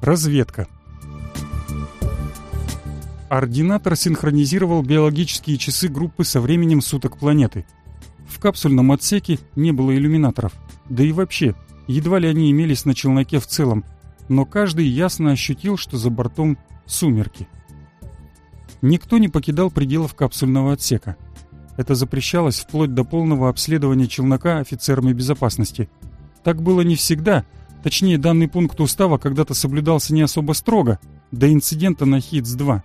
Разведка. Ординатор синхронизировал биологические часы группы со временем суток планеты. В капсульном отсеке не было иллюминаторов. Да и вообще, едва ли они имелись на челноке в целом. Но каждый ясно ощутил, что за бортом сумерки. Никто не покидал пределов капсульного отсека. Это запрещалось вплоть до полного обследования челнока офицерами безопасности. Так было не всегда — Точнее, данный пункт устава когда-то соблюдался не особо строго, до инцидента на ХИТС-2.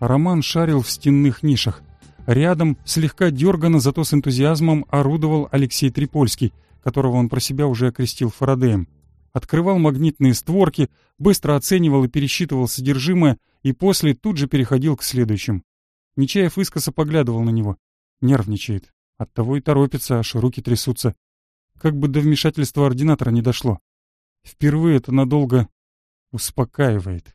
Роман шарил в стенных нишах. Рядом, слегка дергано, зато с энтузиазмом орудовал Алексей Трипольский, которого он про себя уже окрестил Фарадеем. Открывал магнитные створки, быстро оценивал и пересчитывал содержимое, и после тут же переходил к следующим. Нечаев искоса поглядывал на него. Нервничает. Оттого и торопится, аж руки трясутся как бы до вмешательства ординатора не дошло. Впервые это надолго успокаивает.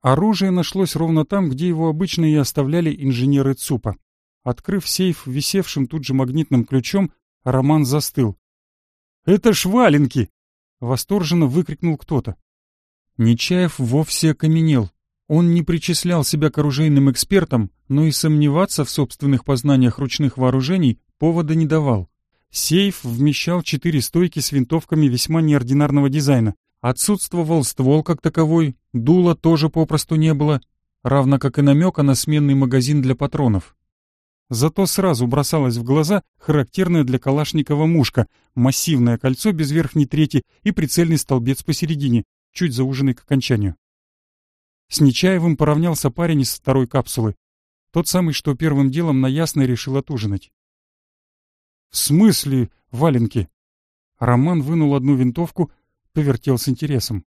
Оружие нашлось ровно там, где его обычно и оставляли инженеры ЦУПа. Открыв сейф висевшим тут же магнитным ключом, Роман застыл. «Это ж валенки!» — восторженно выкрикнул кто-то. Нечаев вовсе окаменел. Он не причислял себя к оружейным экспертам, но и сомневаться в собственных познаниях ручных вооружений повода не давал. Сейф вмещал четыре стойки с винтовками весьма неординарного дизайна. Отсутствовал ствол как таковой, дула тоже попросту не было, равно как и намека на сменный магазин для патронов. Зато сразу бросалось в глаза характерное для Калашникова мушка, массивное кольцо без верхней трети и прицельный столбец посередине, чуть зауженный к окончанию. С Нечаевым поравнялся парень из второй капсулы. Тот самый, что первым делом на ясно решил отужинать. «В смысле валенки?» Роман вынул одну винтовку, повертел с интересом.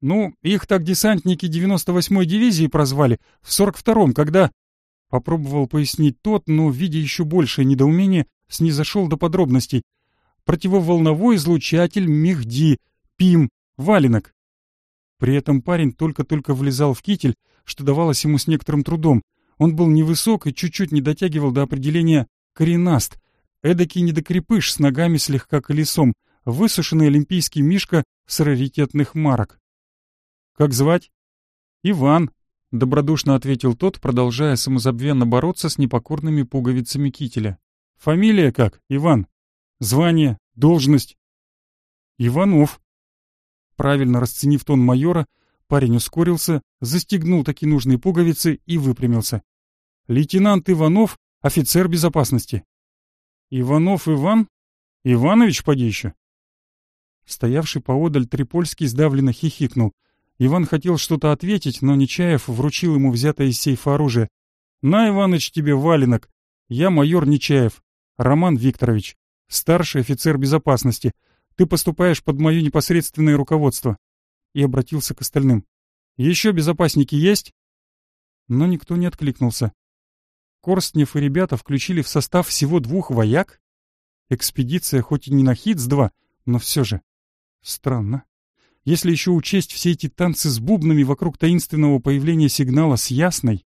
«Ну, их так десантники 98-й дивизии прозвали в 42-м, когда...» Попробовал пояснить тот, но, видя еще большее недоумение, снизошел до подробностей. «Противоволновой излучатель Мехди, ПИМ, валенок». При этом парень только-только влезал в китель, что давалось ему с некоторым трудом. Он был невысок и чуть-чуть не дотягивал до определения «коренаст», Эдакий недокрепыш с ногами слегка колесом, высушенный олимпийский мишка с раритетных марок. «Как звать?» «Иван», — добродушно ответил тот, продолжая самозабвенно бороться с непокорными пуговицами кителя. «Фамилия как, Иван? Звание? Должность?» «Иванов». Правильно расценив тон майора, парень ускорился, застегнул такие нужные пуговицы и выпрямился. «Лейтенант Иванов, офицер безопасности». Иванов Иван? Иванович поди еще. Стоявший поодаль Трипольский сдавленно хихикнул. Иван хотел что-то ответить, но Нечаев вручил ему взятое из сейфа оружие. «На, Иваныч, тебе валенок. Я майор Нечаев, Роман Викторович, старший офицер безопасности. Ты поступаешь под мое непосредственное руководство». И обратился к остальным. «Еще безопасники есть?» Но никто не откликнулся. Корстнев и ребята включили в состав всего двух вояк? Экспедиция хоть и не на хитс два, но все же. Странно. Если еще учесть все эти танцы с бубнами вокруг таинственного появления сигнала с ясной...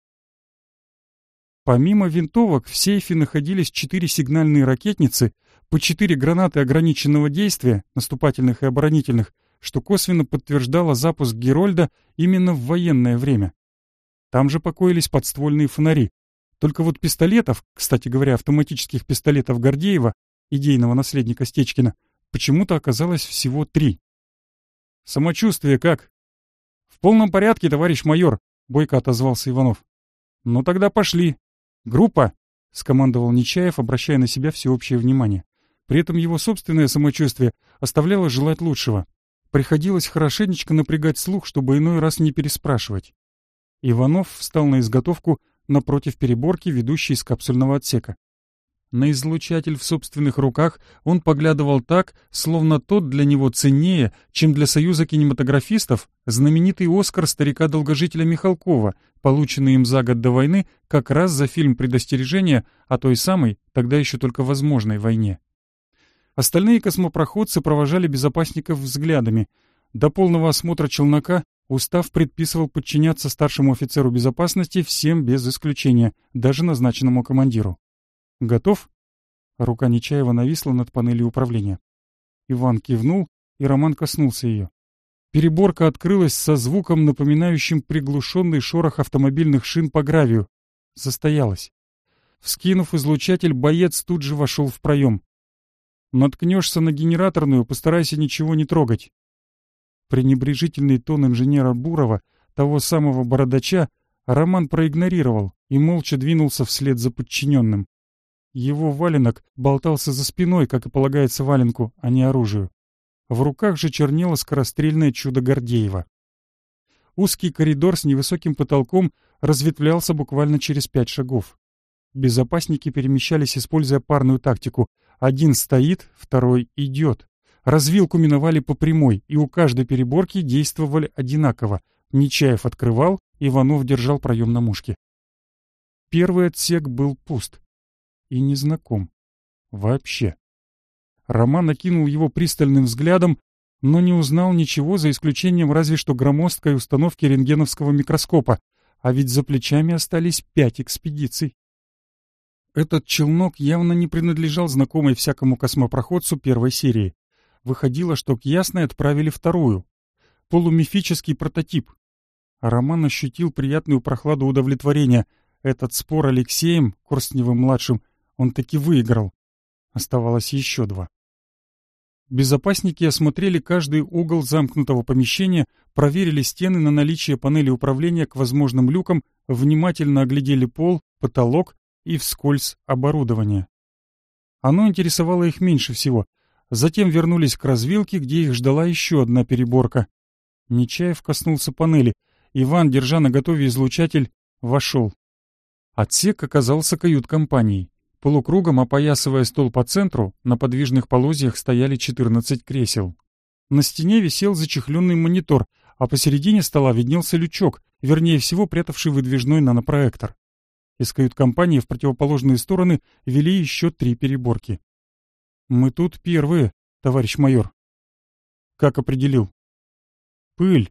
Помимо винтовок в сейфе находились четыре сигнальные ракетницы, по четыре гранаты ограниченного действия, наступательных и оборонительных, что косвенно подтверждало запуск Герольда именно в военное время. Там же покоились подствольные фонари, только вот пистолетов, кстати говоря, автоматических пистолетов Гордеева, идейного наследника Стечкина, почему-то оказалось всего три. «Самочувствие как?» «В полном порядке, товарищ майор», — бойко отозвался Иванов. «Ну тогда пошли. Группа!» — скомандовал Нечаев, обращая на себя всеобщее внимание. При этом его собственное самочувствие оставляло желать лучшего. Приходилось хорошенечко напрягать слух, чтобы иной раз не переспрашивать. Иванов встал на изготовку, напротив переборки, ведущей из капсульного отсека. На излучатель в собственных руках он поглядывал так, словно тот для него ценнее, чем для Союза кинематографистов знаменитый Оскар старика-долгожителя Михалкова, полученный им за год до войны как раз за фильм «Предостережение» о той самой, тогда еще только возможной войне. Остальные космопроходцы провожали безопасников взглядами. До полного осмотра челнока Устав предписывал подчиняться старшему офицеру безопасности всем без исключения, даже назначенному командиру. «Готов?» Рука Нечаева нависла над панелью управления. Иван кивнул, и Роман коснулся ее. Переборка открылась со звуком, напоминающим приглушенный шорох автомобильных шин по гравию. Застоялась. Вскинув излучатель, боец тут же вошел в проем. «Наткнешься на генераторную, постарайся ничего не трогать. Пренебрежительный тон инженера Бурова, того самого бородача, Роман проигнорировал и молча двинулся вслед за подчиненным. Его валенок болтался за спиной, как и полагается валенку, а не оружию. В руках же чернело скорострельное чудо Гордеева. Узкий коридор с невысоким потолком разветвлялся буквально через пять шагов. Безопасники перемещались, используя парную тактику. Один стоит, второй идет. Развилку миновали по прямой, и у каждой переборки действовали одинаково. Нечаев открывал, Иванов держал проем на мушке. Первый отсек был пуст и незнаком. Вообще. Роман окинул его пристальным взглядом, но не узнал ничего, за исключением разве что громоздкой установки рентгеновского микроскопа, а ведь за плечами остались пять экспедиций. Этот челнок явно не принадлежал знакомой всякому космопроходцу первой серии. Выходило, что к Ясной отправили вторую. Полумифический прототип. Роман ощутил приятную прохладу удовлетворения. Этот спор Алексеем, Корсневым-младшим, он таки выиграл. Оставалось еще два. Безопасники осмотрели каждый угол замкнутого помещения, проверили стены на наличие панели управления к возможным люкам, внимательно оглядели пол, потолок и вскользь оборудование. Оно интересовало их меньше всего затем вернулись к развилке, где их ждала еще одна переборка. Нечаев коснулся панели. Иван, держа на готове излучатель, вошел. Отсек оказался кают-компанией. Полукругом опоясывая стол по центру, на подвижных полозьях стояли 14 кресел. На стене висел зачехленный монитор, а посередине стола виднелся лючок, вернее всего прятавший выдвижной нанопроектор. Из кают-компании в противоположные стороны вели еще три переборки. Мы тут первые, товарищ майор. Как определил? Пыль.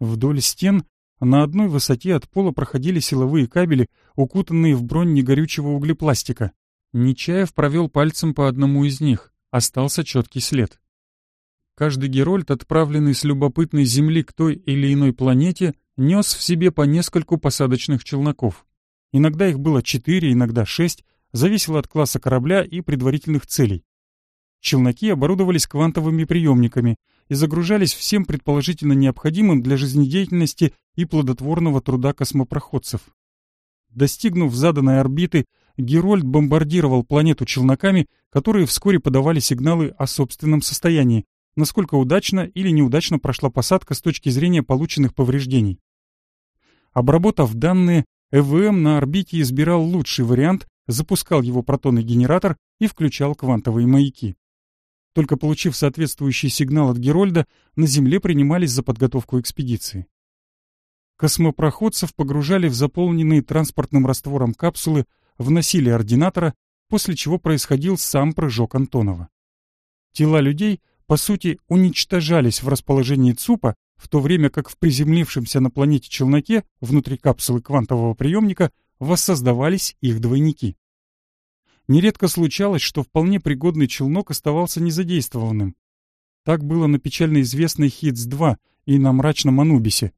Вдоль стен на одной высоте от пола проходили силовые кабели, укутанные в бронь негорючего углепластика. Нечаев провел пальцем по одному из них. Остался четкий след. Каждый Герольд, отправленный с любопытной земли к той или иной планете, нес в себе по нескольку посадочных челноков. Иногда их было четыре, иногда шесть, зависело от класса корабля и предварительных целей. Челноки оборудовались квантовыми приемниками и загружались всем предположительно необходимым для жизнедеятельности и плодотворного труда космопроходцев. Достигнув заданной орбиты, Герольд бомбардировал планету челноками, которые вскоре подавали сигналы о собственном состоянии, насколько удачно или неудачно прошла посадка с точки зрения полученных повреждений. Обработав данные, ЭВМ на орбите избирал лучший вариант запускал его протонный генератор и включал квантовые маяки. Только получив соответствующий сигнал от Герольда, на Земле принимались за подготовку экспедиции. Космопроходцев погружали в заполненные транспортным раствором капсулы, вносили ординатора, после чего происходил сам прыжок Антонова. Тела людей, по сути, уничтожались в расположении ЦУПа, в то время как в приземлившемся на планете челноке внутри капсулы квантового приемника – воссоздавались их двойники. Нередко случалось, что вполне пригодный челнок оставался незадействованным. Так было на печально известной «Хитс-2» и на «Мрачном Анубисе».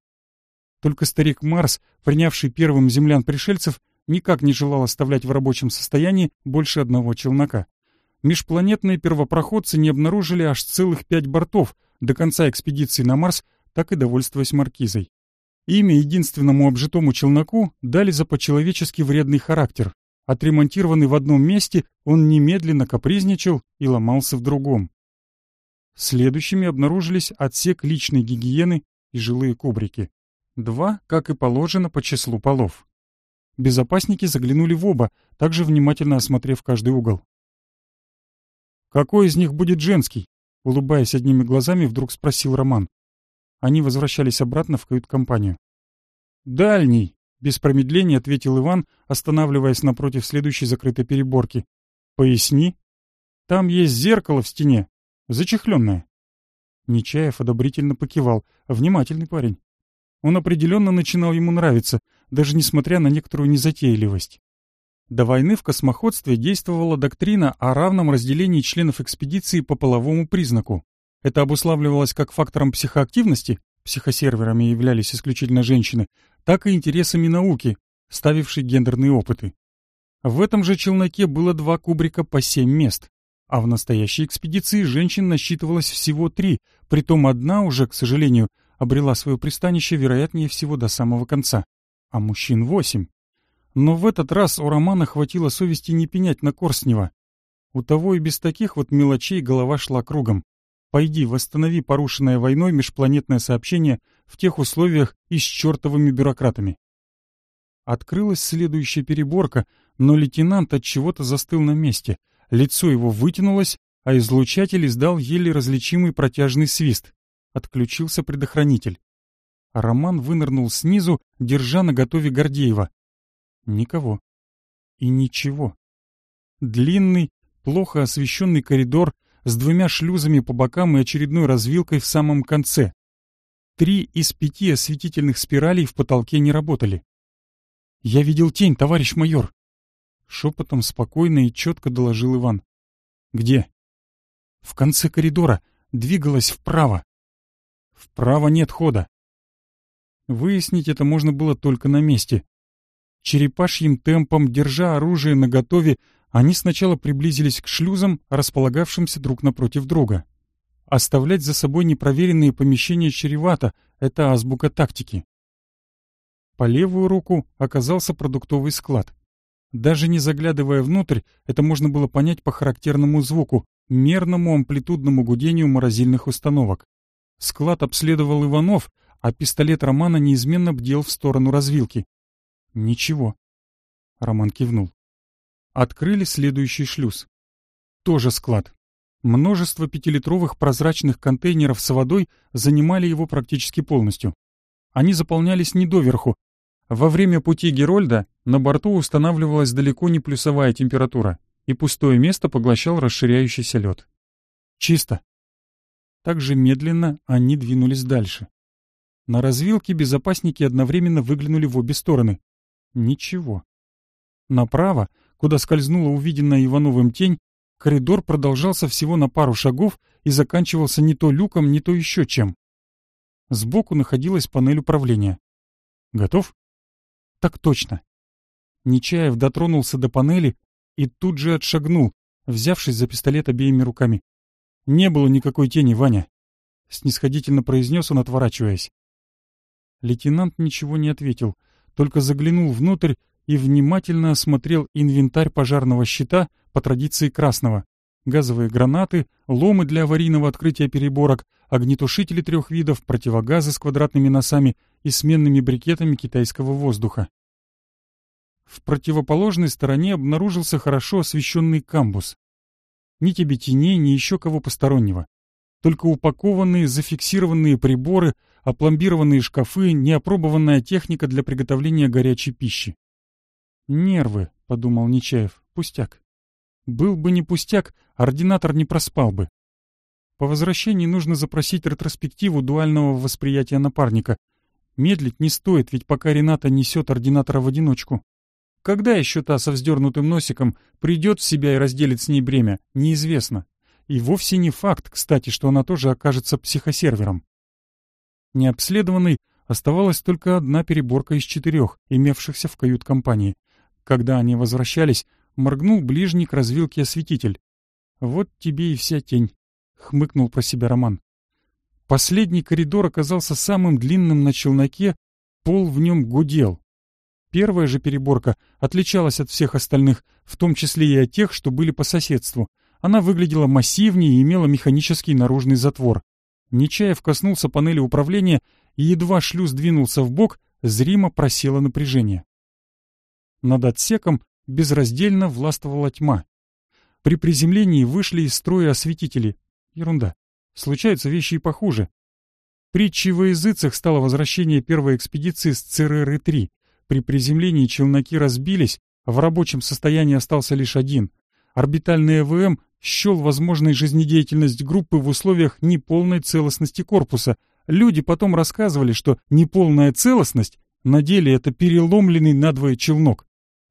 Только старик Марс, принявший первым землян-пришельцев, никак не желал оставлять в рабочем состоянии больше одного челнока. Межпланетные первопроходцы не обнаружили аж целых пять бортов до конца экспедиции на Марс, так и довольствуясь маркизой. Имя единственному обжитому челноку дали за по-человечески вредный характер. Отремонтированный в одном месте, он немедленно капризничал и ломался в другом. Следующими обнаружились отсек личной гигиены и жилые кубрики. Два, как и положено, по числу полов. Безопасники заглянули в оба, также внимательно осмотрев каждый угол. «Какой из них будет женский?» Улыбаясь одними глазами, вдруг спросил Роман. Они возвращались обратно в кают-компанию. «Дальний!» — без промедления ответил Иван, останавливаясь напротив следующей закрытой переборки. «Поясни. Там есть зеркало в стене, зачехленное». Нечаев одобрительно покивал. Внимательный парень. Он определенно начинал ему нравиться, даже несмотря на некоторую незатейливость. До войны в космоходстве действовала доктрина о равном разделении членов экспедиции по половому признаку. Это обуславливалось как фактором психоактивности, психосерверами являлись исключительно женщины, так и интересами науки, ставившей гендерные опыты. В этом же челноке было два кубрика по семь мест, а в настоящей экспедиции женщин насчитывалось всего три, притом одна уже, к сожалению, обрела свое пристанище, вероятнее всего, до самого конца, а мужчин восемь. Но в этот раз у Романа хватило совести не пенять на Корснева. У того и без таких вот мелочей голова шла кругом. Пойди, восстанови порушенное войной межпланетное сообщение в тех условиях и с чертовыми бюрократами. Открылась следующая переборка, но лейтенант от чего-то застыл на месте. Лицо его вытянулось, а излучатель издал еле различимый протяжный свист. Отключился предохранитель. Роман вынырнул снизу, держа на готове Гордеева. Никого. И ничего. Длинный, плохо освещенный коридор с двумя шлюзами по бокам и очередной развилкой в самом конце. Три из пяти осветительных спиралей в потолке не работали. «Я видел тень, товарищ майор!» Шепотом спокойно и четко доложил Иван. «Где?» «В конце коридора. Двигалась вправо». «Вправо нет хода». Выяснить это можно было только на месте. Черепашьим темпом, держа оружие наготове, они сначала приблизились к шлюзам, располагавшимся друг напротив друга. Оставлять за собой непроверенные помещения чревато — это азбука тактики. По левую руку оказался продуктовый склад. Даже не заглядывая внутрь, это можно было понять по характерному звуку, мерному амплитудному гудению морозильных установок. Склад обследовал Иванов, а пистолет Романа неизменно бдел в сторону развилки. «Ничего». Роман кивнул открыли следующий шлюз. Тоже склад. Множество пятилитровых прозрачных контейнеров с водой занимали его практически полностью. Они заполнялись не доверху. Во время пути Герольда на борту устанавливалась далеко не плюсовая температура, и пустое место поглощал расширяющийся лед. Чисто. Так же медленно они двинулись дальше. На развилке безопасники одновременно выглянули в обе стороны. Ничего. Направо куда скользнула увиденная Ивановым тень, коридор продолжался всего на пару шагов и заканчивался не то люком, не то еще чем. Сбоку находилась панель управления. «Готов?» «Так точно». Нечаев дотронулся до панели и тут же отшагнул, взявшись за пистолет обеими руками. «Не было никакой тени, Ваня», — снисходительно произнес он, отворачиваясь. Лейтенант ничего не ответил, только заглянул внутрь и внимательно осмотрел инвентарь пожарного щита по традиции красного. Газовые гранаты, ломы для аварийного открытия переборок, огнетушители трех видов, противогазы с квадратными носами и сменными брикетами китайского воздуха. В противоположной стороне обнаружился хорошо освещенный камбус. Ни тебе теней, ни еще кого постороннего. Только упакованные, зафиксированные приборы, опломбированные шкафы, неопробованная техника для приготовления горячей пищи. «Нервы», — подумал Нечаев, — «пустяк». Был бы не пустяк, ординатор не проспал бы. По возвращении нужно запросить ретроспективу дуального восприятия напарника. Медлить не стоит, ведь пока Рената несет ординатора в одиночку. Когда еще та со вздернутым носиком придет в себя и разделит с ней бремя, неизвестно. И вовсе не факт, кстати, что она тоже окажется психосервером. Необследованной оставалась только одна переборка из четырех, имевшихся в кают-компании. Когда они возвращались, моргнул ближний к развилке осветитель. «Вот тебе и вся тень», — хмыкнул про себя Роман. Последний коридор оказался самым длинным на челноке, пол в нем гудел. Первая же переборка отличалась от всех остальных, в том числе и от тех, что были по соседству. Она выглядела массивнее и имела механический наружный затвор. Нечаев коснулся панели управления, и едва шлюз двинулся в бок, зримо просело напряжение над отсеком безраздельно властвовала тьма. При приземлении вышли из строя осветители. Ерунда. Случаются вещи и похуже. Притчей во языцах стало возвращение первой экспедиции с ЦРР-3. При приземлении челноки разбились, а в рабочем состоянии остался лишь один. Орбитальный ЭВМ счел возможной жизнедеятельность группы в условиях неполной целостности корпуса. Люди потом рассказывали, что неполная целостность на деле это переломленный надвое челнок.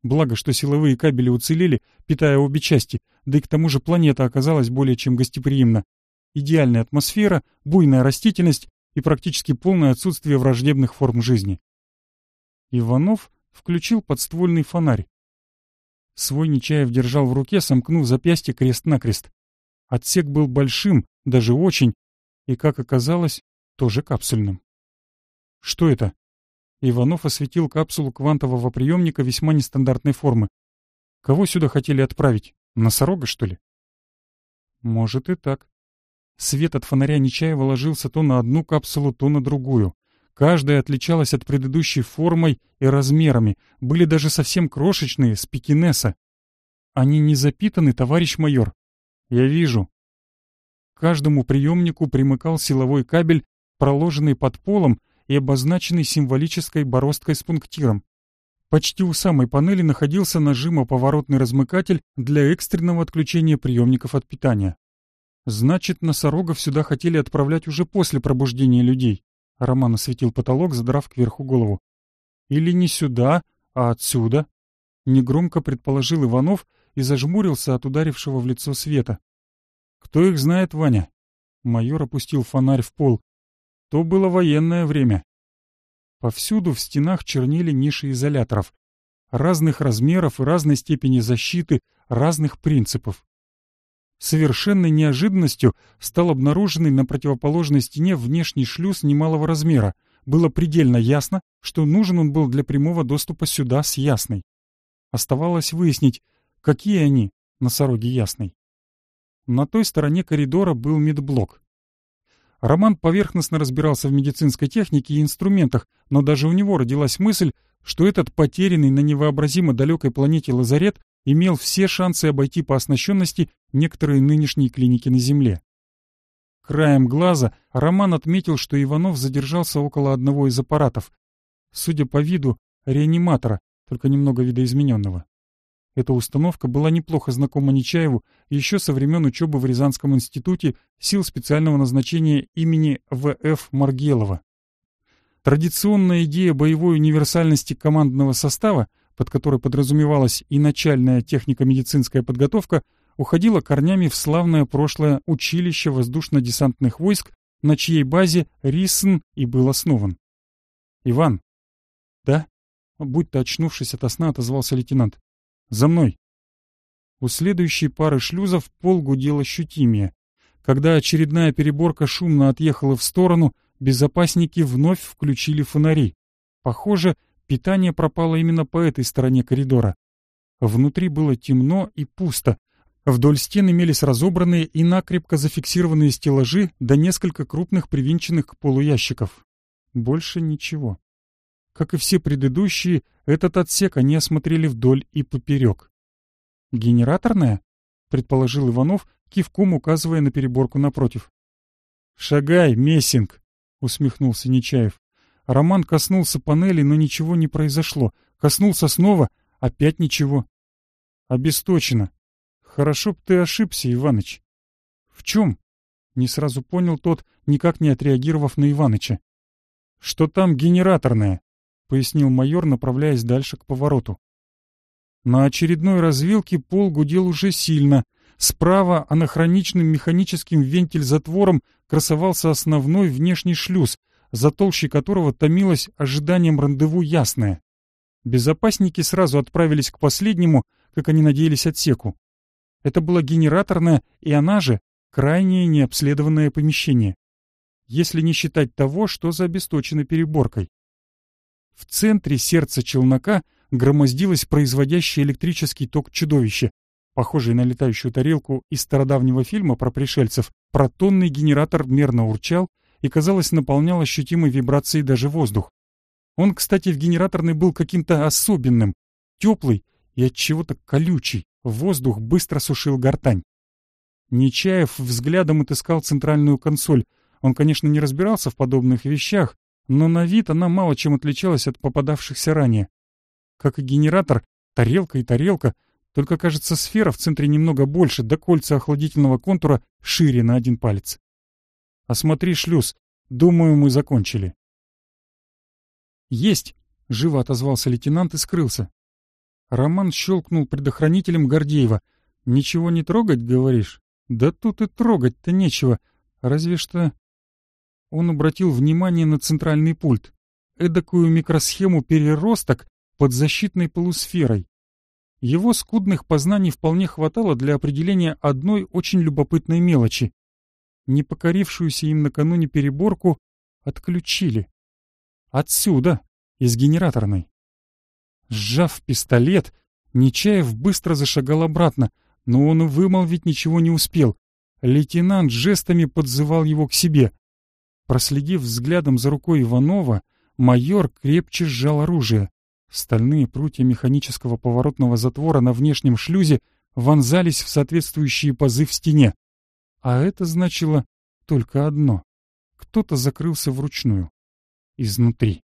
Благо, что силовые кабели уцелели, питая обе части, да и к тому же планета оказалась более чем гостеприимна. Идеальная атмосфера, буйная растительность и практически полное отсутствие враждебных форм жизни. Иванов включил подствольный фонарь. Свой Нечаев держал в руке, сомкнув запястье крест-накрест. Отсек был большим, даже очень, и, как оказалось, тоже капсульным. «Что это?» Иванов осветил капсулу квантового приемника весьма нестандартной формы. Кого сюда хотели отправить? Носорога, что ли? Может и так. Свет от фонаря Нечаева ложился то на одну капсулу, то на другую. Каждая отличалась от предыдущей формой и размерами, были даже совсем крошечные, с пекинеса. Они не запитаны, товарищ майор? Я вижу. К каждому приемнику примыкал силовой кабель, проложенный под полом и обозначенный символической бороздкой с пунктиром. Почти у самой панели находился нажимо-поворотный размыкатель для экстренного отключения приемников от питания. Значит, носорогов сюда хотели отправлять уже после пробуждения людей. Роман осветил потолок, задрав кверху голову. Или не сюда, а отсюда. Негромко предположил Иванов и зажмурился от ударившего в лицо света. «Кто их знает, Ваня?» Майор опустил фонарь в пол. То было военное время. Повсюду в стенах чернили ниши изоляторов. Разных размеров и разной степени защиты, разных принципов. Совершенной неожиданностью стал обнаруженный на противоположной стене внешний шлюз немалого размера. Было предельно ясно, что нужен он был для прямого доступа сюда с Ясной. Оставалось выяснить, какие они, носороги Ясной. На той стороне коридора был медблок. Роман поверхностно разбирался в медицинской технике и инструментах, но даже у него родилась мысль, что этот потерянный на невообразимо далекой планете лазарет имел все шансы обойти по оснащенности некоторые нынешние клиники на Земле. Краем глаза Роман отметил, что Иванов задержался около одного из аппаратов, судя по виду, реаниматора, только немного видоизмененного. Эта установка была неплохо знакома Нечаеву еще со времен учебы в Рязанском институте сил специального назначения имени В.Ф. Маргелова. Традиционная идея боевой универсальности командного состава, под которой подразумевалась и начальная технико-медицинская подготовка, уходила корнями в славное прошлое училище воздушно-десантных войск, на чьей базе Рисн и был основан. «Иван?» «Да?» Будь-то очнувшись от сна, отозвался лейтенант. За мной!» У следующей пары шлюзов пол гудел ощутимее. Когда очередная переборка шумно отъехала в сторону, безопасники вновь включили фонари. Похоже, питание пропало именно по этой стороне коридора. Внутри было темно и пусто. Вдоль стен имелись разобранные и накрепко зафиксированные стеллажи да несколько крупных привинченных к полу ящиков. Больше ничего. Как и все предыдущие, этот отсек они осмотрели вдоль и поперек. «Генераторная?» — предположил Иванов, кивком указывая на переборку напротив. «Шагай, Мессинг!» — усмехнулся Нечаев. Роман коснулся панели, но ничего не произошло. Коснулся снова, опять ничего. «Обесточено. Хорошо б ты ошибся, Иваныч». «В чем?» — не сразу понял тот, никак не отреагировав на Иваныча. «Что там генераторное?» — пояснил майор, направляясь дальше к повороту. На очередной развилке пол гудел уже сильно. Справа анахроничным механическим вентиль-затвором красовался основной внешний шлюз, за толщей которого томилось ожиданием рандеву ясное. Безопасники сразу отправились к последнему, как они надеялись, отсеку. Это была генераторная, и она же крайнее необследованное помещение. Если не считать того, что за обесточено переборкой. В центре сердца челнока громоздилось производящее электрический ток чудовище, похожее на летающую тарелку из стародавнего фильма про пришельцев, протонный генератор мерно урчал и, казалось, наполнял ощутимой вибрацией даже воздух. Он, кстати, в генераторной был каким-то особенным, теплый и от чего-то колючий. Воздух быстро сушил гортань. Нечаев взглядом отыскал центральную консоль. Он, конечно, не разбирался в подобных вещах, но на вид она мало чем отличалась от попадавшихся ранее. Как и генератор, тарелка и тарелка, только, кажется, сфера в центре немного больше, да кольца охладительного контура шире на один палец. А «Осмотри шлюз. Думаю, мы закончили». «Есть!» — живо отозвался лейтенант и скрылся. Роман щелкнул предохранителем Гордеева. «Ничего не трогать, говоришь? Да тут и трогать-то нечего. Разве что он обратил внимание на центральный пульт, эдакую микросхему переросток под защитной полусферой. Его скудных познаний вполне хватало для определения одной очень любопытной мелочи. Не покорившуюся им накануне переборку отключили. Отсюда, из генераторной. Сжав пистолет, Нечаев быстро зашагал обратно, но он вымолвить ничего не успел. Лейтенант жестами подзывал его к себе — Проследив взглядом за рукой Иванова, майор крепче сжал оружие. Стальные прутья механического поворотного затвора на внешнем шлюзе вонзались в соответствующие пазы в стене. А это значило только одно. Кто-то закрылся вручную. Изнутри.